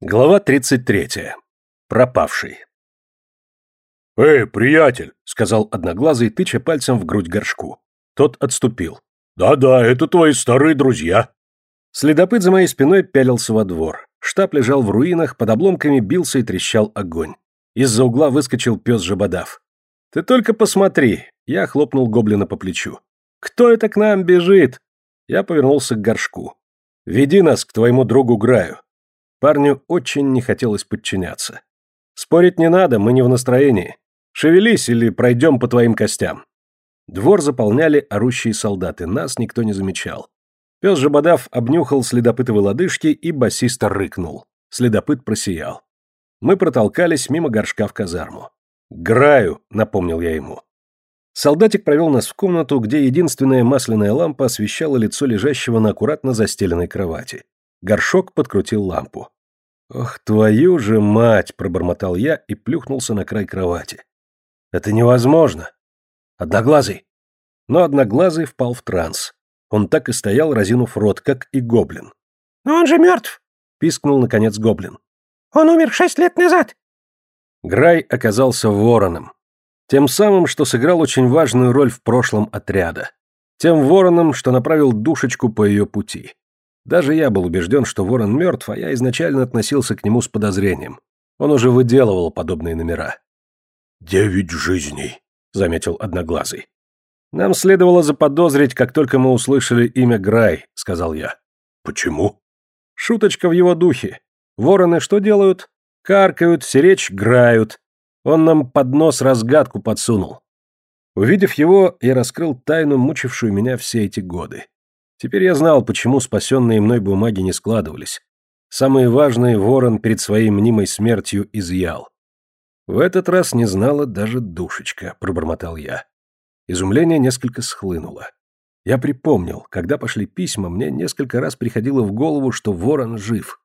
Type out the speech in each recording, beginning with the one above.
Глава 33. Пропавший. «Эй, приятель!» — сказал одноглазый, тыча пальцем в грудь горшку. Тот отступил. «Да-да, это твои старые друзья». Следопыт за моей спиной пялился во двор. Штаб лежал в руинах, под обломками бился и трещал огонь. Из-за угла выскочил пес Жабодав. «Ты только посмотри!» — я хлопнул гоблина по плечу. «Кто это к нам бежит?» Я повернулся к горшку. «Веди нас к твоему другу Граю». Парню очень не хотелось подчиняться. «Спорить не надо, мы не в настроении. Шевелись или пройдем по твоим костям». Двор заполняли орущие солдаты, нас никто не замечал. Пес Жабодав обнюхал следопытовы лодыжки и басисто рыкнул. Следопыт просиял. Мы протолкались мимо горшка в казарму. «Граю», — напомнил я ему. Солдатик провел нас в комнату, где единственная масляная лампа освещала лицо лежащего на аккуратно застеленной кровати. Горшок подкрутил лампу. «Ох, твою же мать!» – пробормотал я и плюхнулся на край кровати. «Это невозможно!» «Одноглазый!» Но Одноглазый впал в транс. Он так и стоял, разинув рот, как и гоблин. «Но он же мертв!» – пискнул, наконец, гоблин. «Он умер шесть лет назад!» Грай оказался вороном. Тем самым, что сыграл очень важную роль в прошлом отряда. Тем вороном, что направил душечку по ее пути. Даже я был убежден, что ворон мертв, а я изначально относился к нему с подозрением. Он уже выделывал подобные номера. «Девять жизней», — заметил Одноглазый. «Нам следовало заподозрить, как только мы услышали имя Грай», — сказал я. «Почему?» «Шуточка в его духе. Вороны что делают? Каркают, сиречь грают. Он нам под нос разгадку подсунул». Увидев его, я раскрыл тайну, мучившую меня все эти годы. Теперь я знал, почему спасенные мной бумаги не складывались. Самые важные ворон перед своей мнимой смертью изъял. В этот раз не знала даже душечка, пробормотал я. Изумление несколько схлынуло. Я припомнил, когда пошли письма, мне несколько раз приходило в голову, что ворон жив.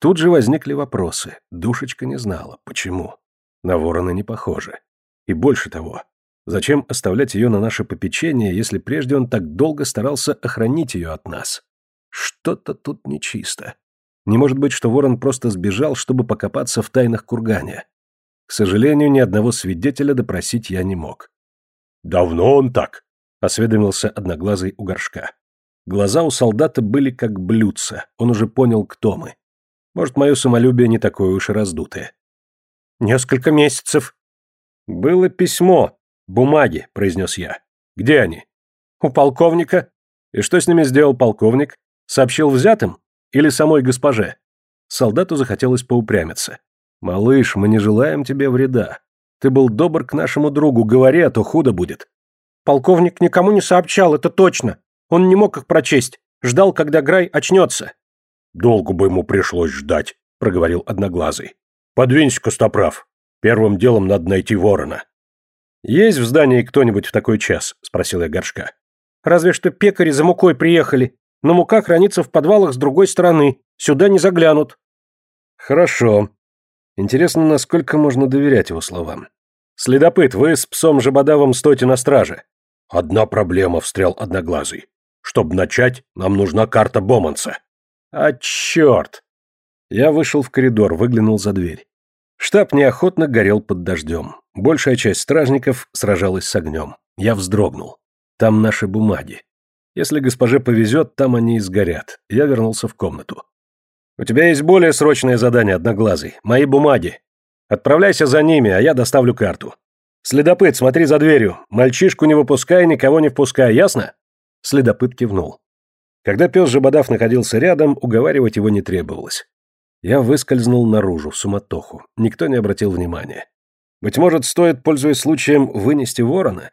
Тут же возникли вопросы. Душечка не знала, почему. На ворона не похоже. И больше того, Зачем оставлять ее на наше попечение, если прежде он так долго старался охранить ее от нас? Что-то тут нечисто. Не может быть, что ворон просто сбежал, чтобы покопаться в тайнах кургане. К сожалению, ни одного свидетеля допросить я не мог. «Давно он так?» — осведомился одноглазый у горшка. Глаза у солдата были как блюдца, он уже понял, кто мы. Может, мое самолюбие не такое уж и раздутое. «Несколько месяцев». «Было письмо», «Бумаги», — произнес я. «Где они?» «У полковника». «И что с ними сделал полковник? Сообщил взятым? Или самой госпоже?» Солдату захотелось поупрямиться. «Малыш, мы не желаем тебе вреда. Ты был добр к нашему другу, говори, а то худо будет». «Полковник никому не сообщал, это точно. Он не мог их прочесть. Ждал, когда Грай очнется». «Долго бы ему пришлось ждать», — проговорил Одноглазый. «Подвинься, Костоправ. Первым делом надо найти ворона». «Есть в здании кто-нибудь в такой час?» – спросил я горшка. «Разве что пекари за мукой приехали, но мука хранится в подвалах с другой стороны, сюда не заглянут». «Хорошо. Интересно, насколько можно доверять его словам. Следопыт, вы с псом Жабодавом стойте на страже». «Одна проблема», – встрял Одноглазый. «Чтобы начать, нам нужна карта Боманса». «А черт!» Я вышел в коридор, выглянул за дверь. Штаб неохотно горел под дождем. Большая часть стражников сражалась с огнем. Я вздрогнул. Там наши бумаги. Если госпоже повезет, там они и сгорят. Я вернулся в комнату. «У тебя есть более срочное задание, Одноглазый. Мои бумаги. Отправляйся за ними, а я доставлю карту. Следопыт, смотри за дверью. Мальчишку не выпускай, никого не впускай, ясно?» Следопыт кивнул. Когда пес Жабодав находился рядом, уговаривать его не требовалось. Я выскользнул наружу, в суматоху. Никто не обратил внимания. Быть может, стоит, пользуясь случаем, вынести ворона?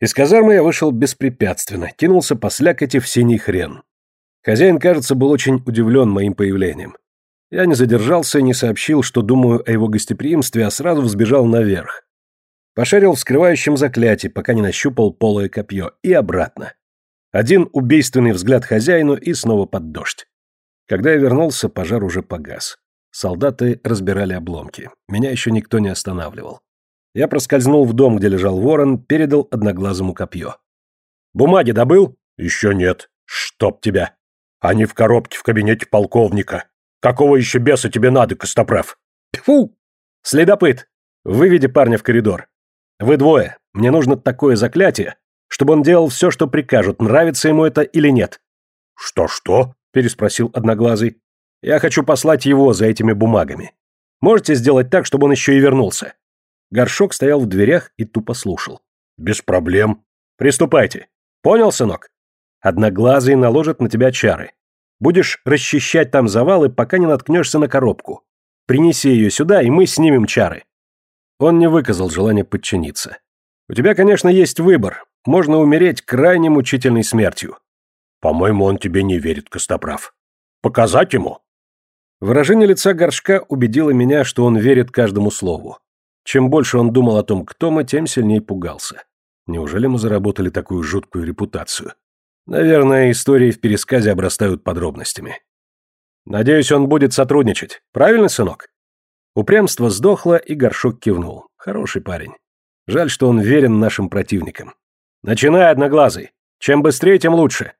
Из казармы я вышел беспрепятственно, кинулся по слякоти в синий хрен. Хозяин, кажется, был очень удивлен моим появлением. Я не задержался и не сообщил, что думаю о его гостеприимстве, а сразу взбежал наверх. Пошарил в скрывающем заклятии, пока не нащупал полое копье, и обратно. Один убийственный взгляд хозяину и снова под дождь. Когда я вернулся, пожар уже погас. Солдаты разбирали обломки. Меня еще никто не останавливал. Я проскользнул в дом, где лежал ворон, передал одноглазому копье. «Бумаги добыл?» «Еще нет. Чтоб тебя. Они в коробке в кабинете полковника». Какого еще беса тебе надо, Костоправ? Фу! Следопыт! Выведи парня в коридор. Вы двое. Мне нужно такое заклятие, чтобы он делал все, что прикажут, нравится ему это или нет. Что-что? переспросил Одноглазый. Я хочу послать его за этими бумагами. Можете сделать так, чтобы он еще и вернулся. Горшок стоял в дверях и тупо слушал. Без проблем. Приступайте. Понял, сынок? Одноглазый наложит на тебя чары. Будешь расчищать там завалы, пока не наткнешься на коробку. Принеси ее сюда, и мы снимем чары. Он не выказал желания подчиниться. У тебя, конечно, есть выбор. Можно умереть крайне мучительной смертью. По-моему, он тебе не верит, Костоправ. Показать ему? Выражение лица горшка убедило меня, что он верит каждому слову. Чем больше он думал о том, кто мы, тем сильнее пугался. Неужели мы заработали такую жуткую репутацию? Наверное, истории в пересказе обрастают подробностями. Надеюсь, он будет сотрудничать. Правильно, сынок? Упрямство сдохло, и горшок кивнул. Хороший парень. Жаль, что он верен нашим противникам. Начинай, одноглазый. Чем быстрее, тем лучше.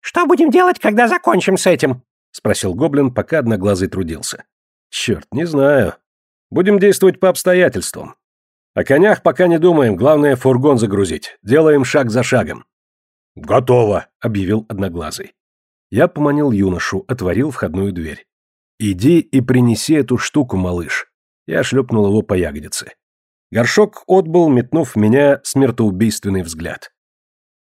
Что будем делать, когда закончим с этим? Спросил гоблин, пока одноглазый трудился. Черт, не знаю. Будем действовать по обстоятельствам. О конях пока не думаем, главное фургон загрузить. Делаем шаг за шагом. «Готово», — объявил Одноглазый. Я поманил юношу, отворил входную дверь. «Иди и принеси эту штуку, малыш». Я шлепнул его по ягодице. Горшок отбыл, метнув в меня смертоубийственный взгляд.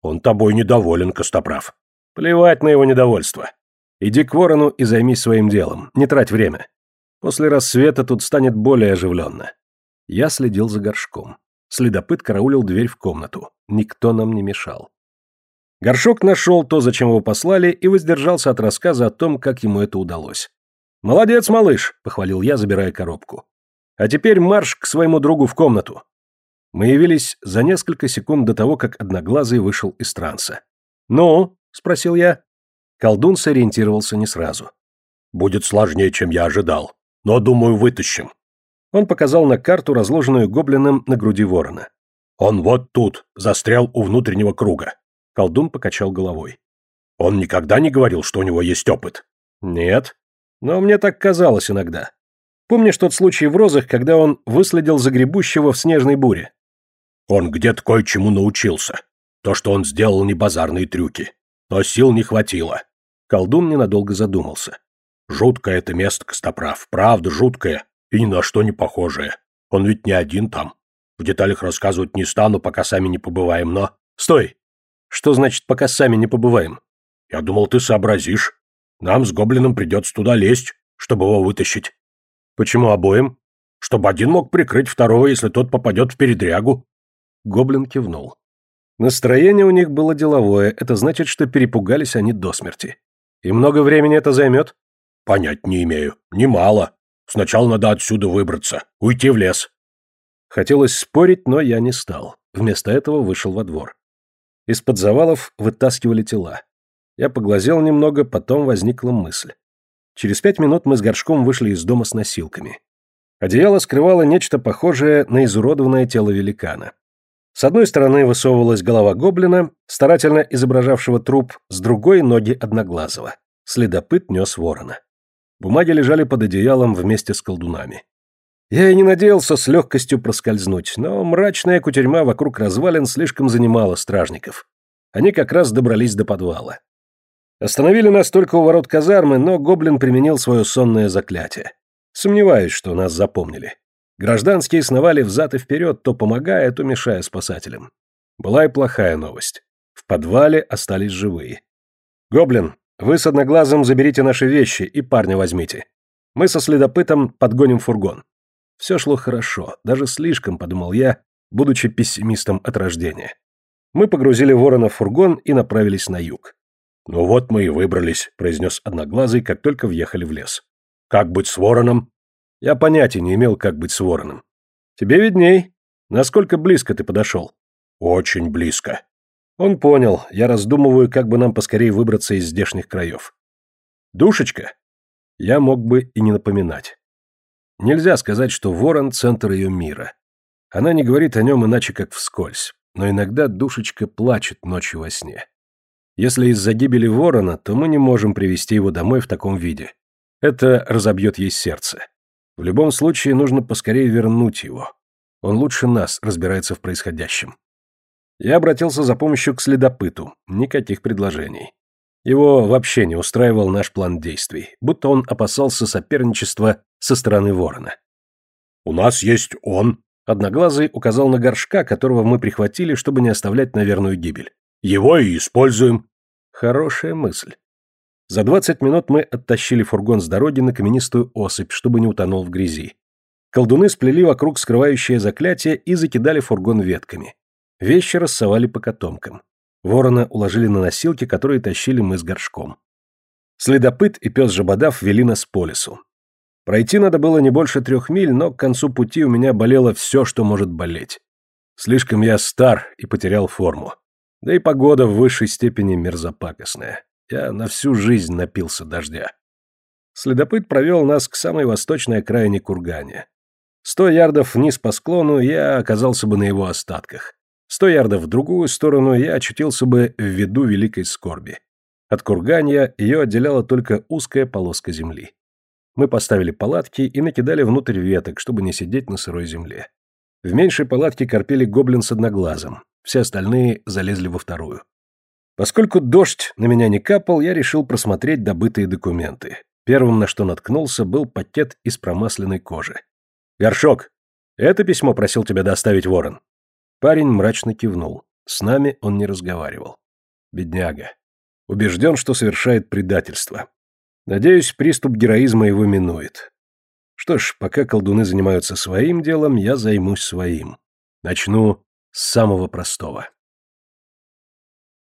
«Он тобой недоволен, Костоправ». «Плевать на его недовольство. Иди к ворону и займись своим делом, не трать время. После рассвета тут станет более оживленно». Я следил за горшком. Следопыт караулил дверь в комнату. Никто нам не мешал. Горшок нашел то, зачем его послали, и воздержался от рассказа о том, как ему это удалось. «Молодец, малыш!» — похвалил я, забирая коробку. «А теперь марш к своему другу в комнату!» Мы явились за несколько секунд до того, как Одноглазый вышел из транса. «Ну?» — спросил я. Колдун сориентировался не сразу. «Будет сложнее, чем я ожидал, но, думаю, вытащим». Он показал на карту, разложенную гоблином на груди ворона. «Он вот тут, застрял у внутреннего круга. Колдун покачал головой. Он никогда не говорил, что у него есть опыт? Нет. Но мне так казалось иногда. Помнишь тот случай в розах, когда он выследил загребущего в снежной буре? Он где-то кое-чему научился. То, что он сделал, не базарные трюки. Но сил не хватило. Колдун ненадолго задумался. Жуткое это место, Костоправ. Правда, жуткое. И ни на что не похожее. Он ведь не один там. В деталях рассказывать не стану, пока сами не побываем, но... Стой! Что значит, пока сами не побываем? Я думал, ты сообразишь. Нам с гоблином придется туда лезть, чтобы его вытащить. Почему обоим? Чтобы один мог прикрыть второго, если тот попадет в передрягу. Гоблин кивнул. Настроение у них было деловое, это значит, что перепугались они до смерти. И много времени это займет? Понять не имею. Немало. Сначала надо отсюда выбраться, уйти в лес. Хотелось спорить, но я не стал. Вместо этого вышел во двор. Из-под завалов вытаскивали тела. Я поглазел немного, потом возникла мысль. Через пять минут мы с горшком вышли из дома с носилками. Одеяло скрывало нечто похожее на изуродованное тело великана. С одной стороны высовывалась голова гоблина, старательно изображавшего труп, с другой — ноги одноглазого. Следопыт нес ворона. Бумаги лежали под одеялом вместе с колдунами. Я и не надеялся с легкостью проскользнуть, но мрачная кутерьма вокруг развалин слишком занимала стражников. Они как раз добрались до подвала. Остановили нас только у ворот казармы, но гоблин применил свое сонное заклятие. Сомневаюсь, что нас запомнили. Гражданские сновали взад и вперед, то помогая, то мешая спасателям. Была и плохая новость. В подвале остались живые. «Гоблин, вы с одноглазым заберите наши вещи и парня возьмите. Мы со следопытом подгоним фургон. Все шло хорошо, даже слишком, подумал я, будучи пессимистом от рождения. Мы погрузили ворона в фургон и направились на юг. «Ну вот мы и выбрались», — произнес Одноглазый, как только въехали в лес. «Как быть с вороном?» Я понятия не имел, как быть с вороном. «Тебе видней. Насколько близко ты подошел?» «Очень близко». Он понял. Я раздумываю, как бы нам поскорее выбраться из здешних краев. «Душечка?» Я мог бы и не напоминать. Нельзя сказать, что ворон — центр ее мира. Она не говорит о нем иначе, как вскользь, но иногда душечка плачет ночью во сне. Если из-за гибели ворона, то мы не можем привести его домой в таком виде. Это разобьет ей сердце. В любом случае нужно поскорее вернуть его. Он лучше нас разбирается в происходящем. Я обратился за помощью к следопыту. Никаких предложений. Его вообще не устраивал наш план действий, будто он опасался соперничества со стороны ворона. «У нас есть он», — Одноглазый указал на горшка, которого мы прихватили, чтобы не оставлять на верную гибель. «Его и используем». Хорошая мысль. За двадцать минут мы оттащили фургон с дороги на каменистую осыпь, чтобы не утонул в грязи. Колдуны сплели вокруг скрывающее заклятие и закидали фургон ветками. Вещи рассовали по котомкам. Ворона уложили на носилки, которые тащили мы с горшком. Следопыт и пес Жабодав вели нас по лесу. Пройти надо было не больше трех миль, но к концу пути у меня болело все, что может болеть. Слишком я стар и потерял форму. Да и погода в высшей степени мерзопакостная. Я на всю жизнь напился дождя. Следопыт провел нас к самой восточной окраине кургане. Сто ярдов вниз по склону я оказался бы на его остатках. Сто ярдов в другую сторону я очутился бы в виду великой скорби. От курганья ее отделяла только узкая полоска земли. Мы поставили палатки и накидали внутрь веток, чтобы не сидеть на сырой земле. В меньшей палатке корпели гоблин с одноглазом, все остальные залезли во вторую. Поскольку дождь на меня не капал, я решил просмотреть добытые документы. Первым, на что наткнулся, был пакет из промасленной кожи. «Горшок, это письмо просил тебя доставить ворон?» Парень мрачно кивнул. С нами он не разговаривал. Бедняга. Убежден, что совершает предательство. Надеюсь, приступ героизма его минует. Что ж, пока колдуны занимаются своим делом, я займусь своим. Начну с самого простого.